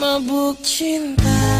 mabuk cinta.